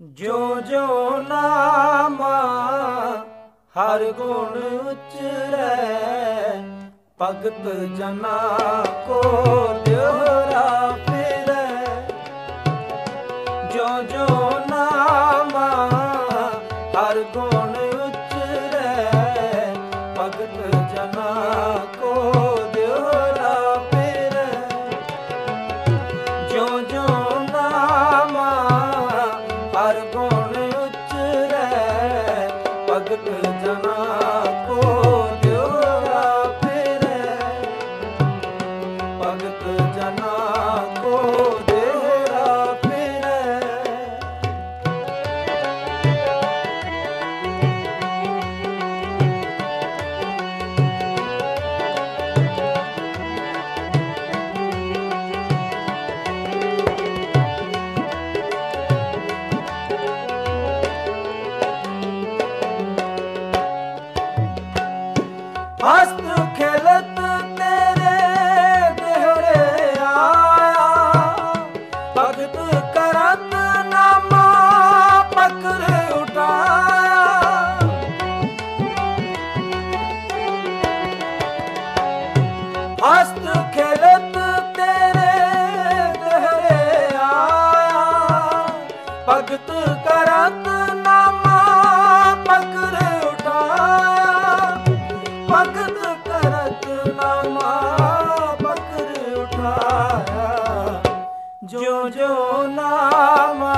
ਜੋ ਜੋ ਨਾਮ ਹਰ ਗੁਣ ਉਚਰੈ ਭਗਤ ਜਨਾ ਕੋ ਦਿਓ। ਹਸਤ ਖੇਲਤ ਤੇਰੇ ਦਹਰੇ ਭਗਤ ਕਰਤ ਨਾਮਾ ਪਕੜ ਭਗਤ ਕਰਤ ਨਾਮਾ ਪਕੜ ਜੋ ਜੋ ਨਾਮ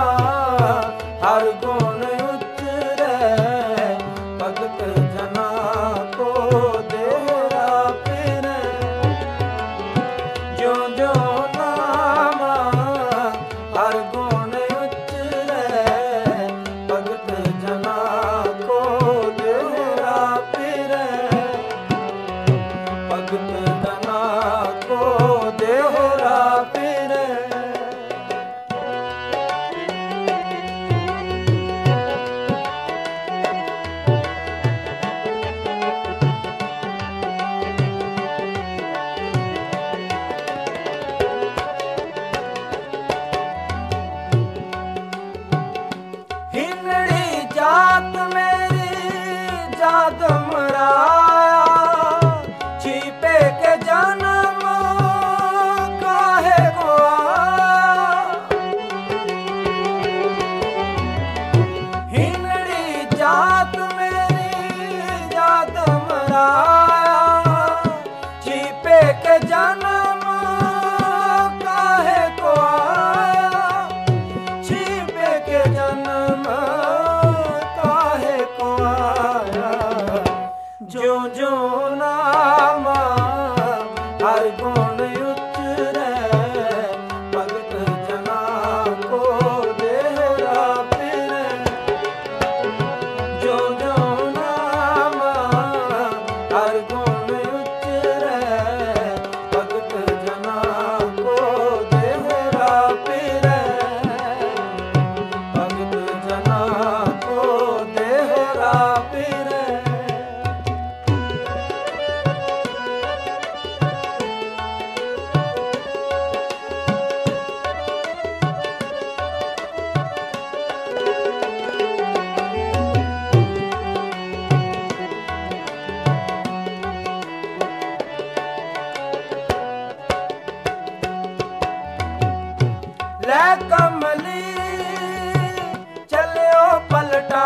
ਅਮਲੀ ਚੱਲਿਓ ਪਲਟਾ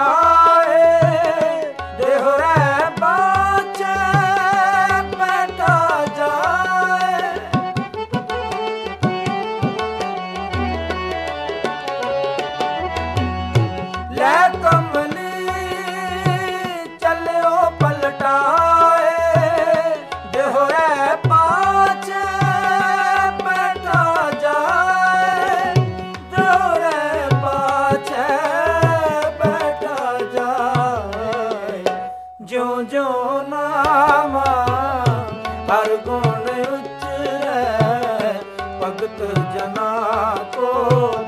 ਭਗਤ ਜਨਾ ਕੋ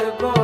I'll go.